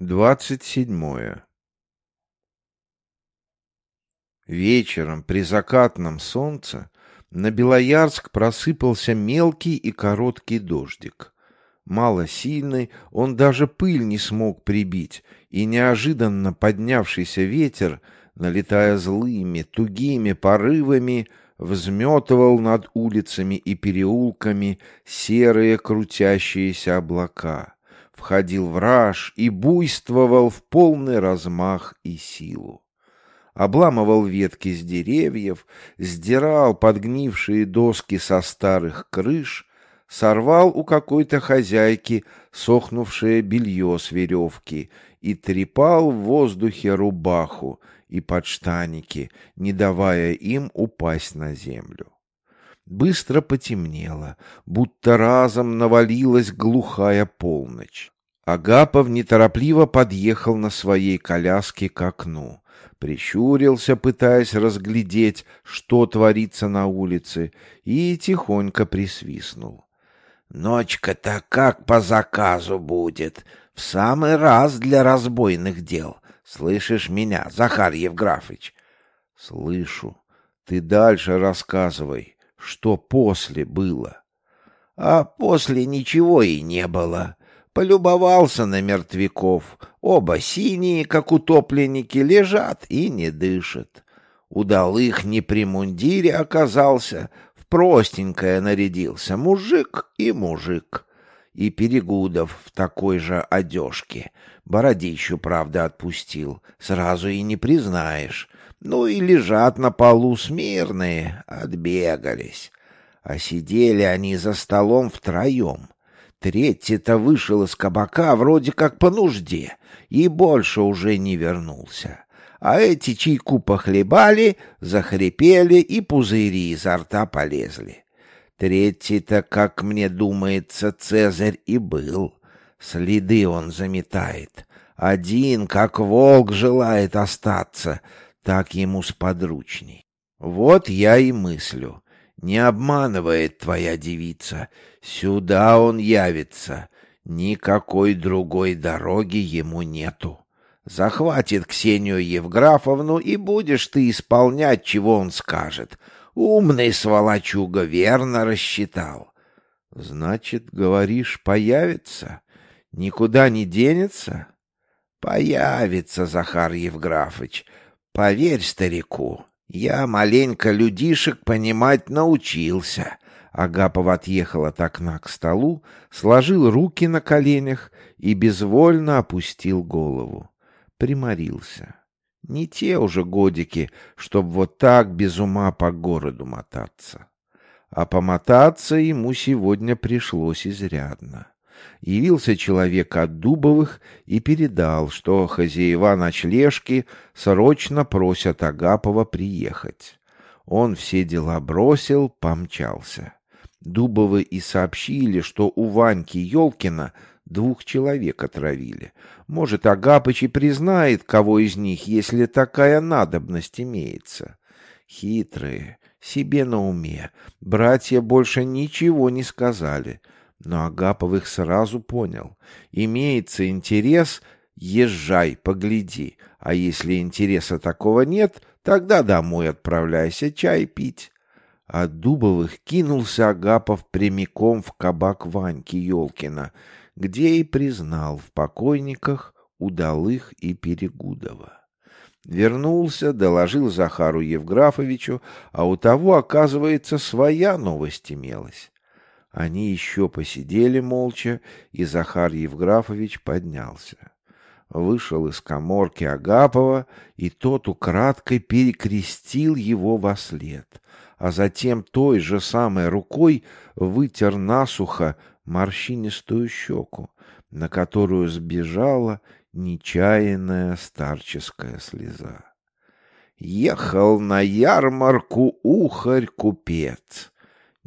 Двадцать седьмое. Вечером при закатном солнце на Белоярск просыпался мелкий и короткий дождик. Мало сильный, он даже пыль не смог прибить, и неожиданно поднявшийся ветер, налетая злыми, тугими порывами, взметывал над улицами и переулками серые крутящиеся облака входил в раж и буйствовал в полный размах и силу. Обламывал ветки с деревьев, сдирал подгнившие доски со старых крыш, сорвал у какой-то хозяйки сохнувшее белье с веревки и трепал в воздухе рубаху и подштаники, не давая им упасть на землю. Быстро потемнело, будто разом навалилась глухая полночь. Агапов неторопливо подъехал на своей коляске к окну, прищурился, пытаясь разглядеть, что творится на улице, и тихонько присвистнул. «Ночка-то как по заказу будет, в самый раз для разбойных дел. Слышишь меня, Захар Евграфович?» «Слышу. Ты дальше рассказывай что после было. А после ничего и не было. Полюбовался на мертвяков. Оба синие, как утопленники, лежат и не дышат. Удалых не при мундире оказался, в простенькое нарядился мужик и мужик. И Перегудов в такой же одежке. Бородищу, правда, отпустил. Сразу и не признаешь. Ну и лежат на полу смирные, отбегались. А сидели они за столом втроем. Третий-то вышел из кабака вроде как по нужде и больше уже не вернулся. А эти чайку похлебали, захрипели и пузыри изо рта полезли. Третий-то, как мне думается, Цезарь и был. Следы он заметает. Один, как волк, желает остаться — так ему сподручней. Вот я и мыслю. Не обманывает твоя девица. Сюда он явится. Никакой другой дороги ему нету. Захватит Ксению Евграфовну, и будешь ты исполнять, чего он скажет. Умный сволочуга верно рассчитал. Значит, говоришь, появится? Никуда не денется? Появится, Захар Евграфович. Поверь старику, я маленько людишек понимать научился. Агапов отъехал от окна к столу, сложил руки на коленях и безвольно опустил голову. Приморился. Не те уже годики, чтоб вот так без ума по городу мотаться. А помотаться ему сегодня пришлось изрядно явился человек от Дубовых и передал, что хозяева ночлежки срочно просят Агапова приехать. Он все дела бросил, помчался. Дубовы и сообщили, что у Ваньки Ёлкина двух человек отравили. Может, Агапыч и признает, кого из них, если такая надобность имеется. Хитрые, себе на уме. Братья больше ничего не сказали — но Агапов их сразу понял. Имеется интерес — езжай, погляди. А если интереса такого нет, тогда домой отправляйся чай пить. От Дубовых кинулся Агапов прямиком в кабак Ваньки Ёлкина, где и признал в покойниках Удалых и Перегудова. Вернулся, доложил Захару Евграфовичу, а у того, оказывается, своя новость имелась. Они еще посидели молча, и Захар Евграфович поднялся. Вышел из коморки Агапова, и тот украдкой перекрестил его во след, а затем той же самой рукой вытер насухо морщинистую щеку, на которую сбежала нечаянная старческая слеза. Ехал на ярмарку ухарь-купец,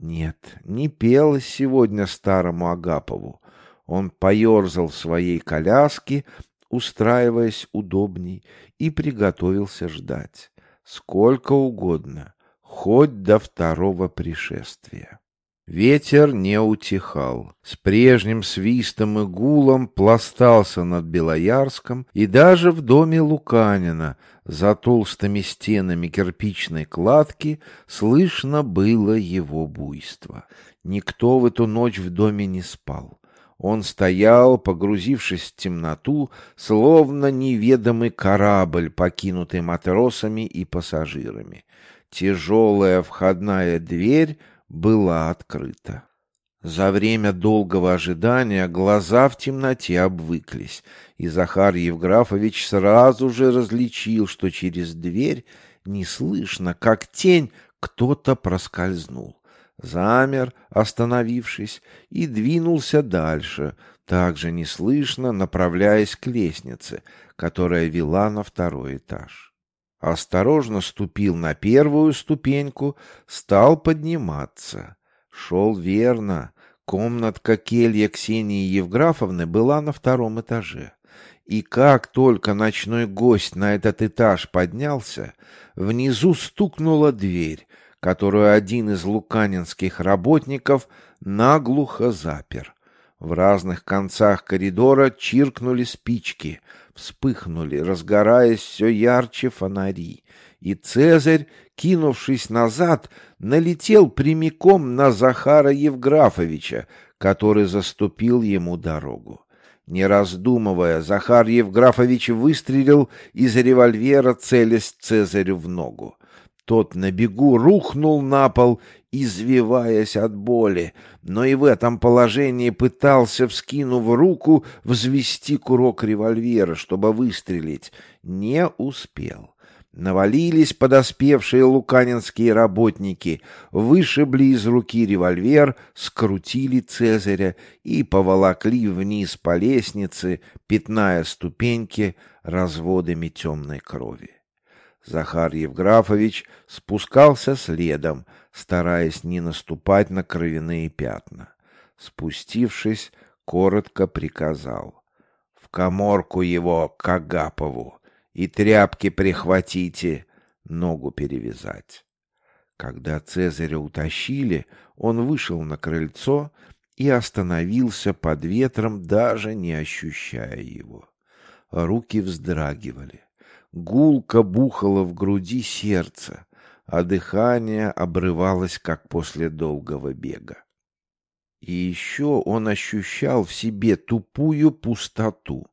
нет, не пелось сегодня старому Агапову. Он поерзал в своей коляске, устраиваясь удобней, и приготовился ждать. Сколько угодно, хоть до второго пришествия. Ветер не утихал. С прежним свистом и гулом пластался над Белоярском, и даже в доме Луканина за толстыми стенами кирпичной кладки слышно было его буйство. Никто в эту ночь в доме не спал. Он стоял, погрузившись в темноту, словно неведомый корабль, покинутый матросами и пассажирами. Тяжелая входная дверь была открыта. За время долгого ожидания глаза в темноте обвыклись, и Захар Евграфович сразу же различил, что через дверь не слышно, как тень кто-то проскользнул. Замер, остановившись, и двинулся дальше, также неслышно направляясь к лестнице, которая вела на второй этаж осторожно ступил на первую ступеньку, стал подниматься. Шел верно. Комнатка келья Ксении Евграфовны была на втором этаже. И как только ночной гость на этот этаж поднялся, внизу стукнула дверь, которую один из луканинских работников наглухо запер. В разных концах коридора чиркнули спички, вспыхнули, разгораясь все ярче фонари, и Цезарь, кинувшись назад, налетел прямиком на Захара Евграфовича, который заступил ему дорогу. Не раздумывая, Захар Евграфович выстрелил из револьвера, целясь Цезарю в ногу. Тот на бегу рухнул на пол, извиваясь от боли, но и в этом положении пытался, вскинув руку, взвести курок револьвера, чтобы выстрелить. Не успел. Навалились подоспевшие луканинские работники, вышибли из руки револьвер, скрутили Цезаря и поволокли вниз по лестнице, пятная ступеньки разводами темной крови. Захар Евграфович спускался следом, стараясь не наступать на кровяные пятна. Спустившись, коротко приказал. «В коморку его к Агапову и тряпки прихватите, ногу перевязать». Когда Цезаря утащили, он вышел на крыльцо и остановился под ветром, даже не ощущая его. Руки вздрагивали. Гулко бухало в груди сердце, а дыхание обрывалось, как после долгого бега. И еще он ощущал в себе тупую пустоту.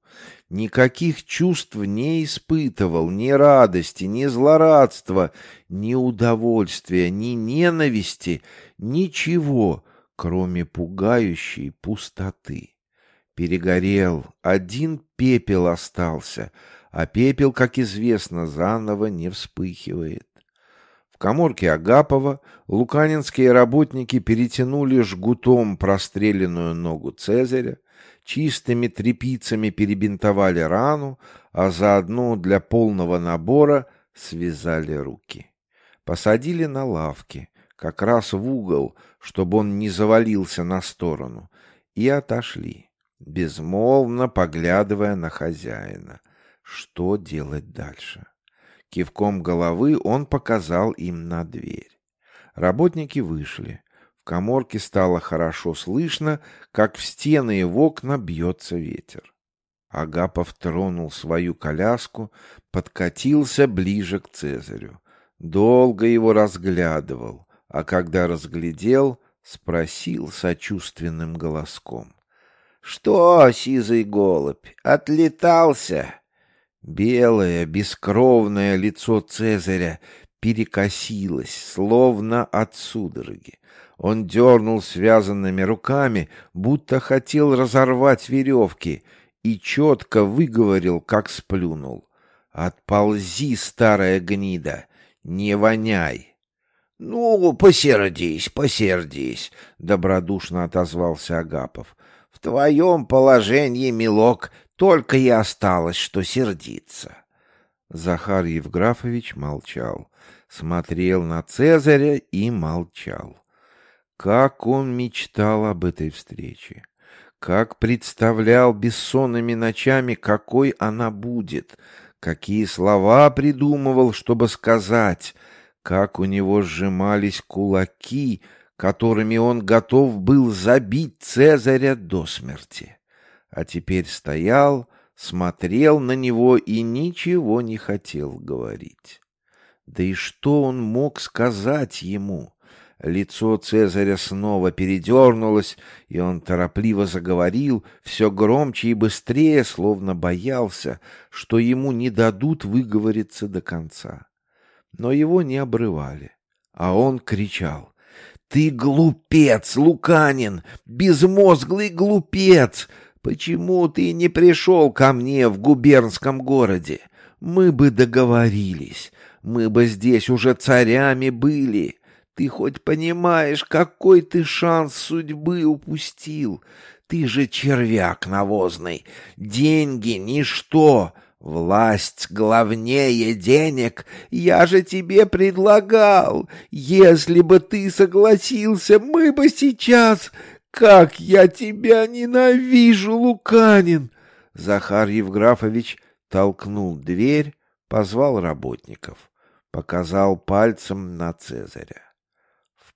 Никаких чувств не испытывал, ни радости, ни злорадства, ни удовольствия, ни ненависти, ничего, кроме пугающей пустоты. Перегорел, один пепел остался — а пепел, как известно, заново не вспыхивает. В коморке Агапова луканинские работники перетянули жгутом простреленную ногу Цезаря, чистыми тряпицами перебинтовали рану, а заодно для полного набора связали руки. Посадили на лавки, как раз в угол, чтобы он не завалился на сторону, и отошли, безмолвно поглядывая на хозяина. Что делать дальше? Кивком головы он показал им на дверь. Работники вышли. В коморке стало хорошо слышно, как в стены и в окна бьется ветер. Агапов тронул свою коляску, подкатился ближе к Цезарю. Долго его разглядывал, а когда разглядел, спросил сочувственным голоском. — Что, сизый голубь, отлетался? Белое, бескровное лицо Цезаря перекосилось, словно от судороги. Он дернул связанными руками, будто хотел разорвать веревки, и четко выговорил, как сплюнул. «Отползи, старая гнида, не воняй!» «Ну, посердись, посердись», — добродушно отозвался Агапов. «В твоем положении, милок, только и осталось, что сердиться. Захар Евграфович молчал, смотрел на Цезаря и молчал. Как он мечтал об этой встрече! Как представлял бессонными ночами, какой она будет! Какие слова придумывал, чтобы сказать! Как у него сжимались кулаки, которыми он готов был забить Цезаря до смерти. А теперь стоял, смотрел на него и ничего не хотел говорить. Да и что он мог сказать ему? Лицо Цезаря снова передернулось, и он торопливо заговорил, все громче и быстрее, словно боялся, что ему не дадут выговориться до конца. Но его не обрывали, а он кричал. «Ты глупец, Луканин! Безмозглый глупец! Почему ты не пришел ко мне в губернском городе? Мы бы договорились, мы бы здесь уже царями были!» Ты хоть понимаешь, какой ты шанс судьбы упустил? Ты же червяк навозный. Деньги — ничто. Власть главнее денег. Я же тебе предлагал. Если бы ты согласился, мы бы сейчас... Как я тебя ненавижу, Луканин! Захар Евграфович толкнул дверь, позвал работников, показал пальцем на Цезаря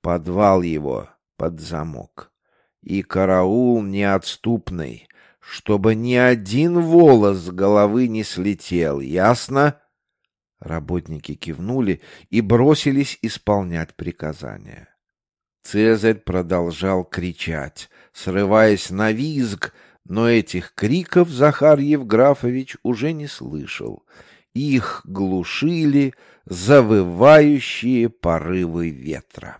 подвал его под замок. И караул неотступный, чтобы ни один волос с головы не слетел, ясно? Работники кивнули и бросились исполнять приказания. Цезарь продолжал кричать, срываясь на визг, но этих криков Захар Евграфович уже не слышал. Их глушили завывающие порывы ветра.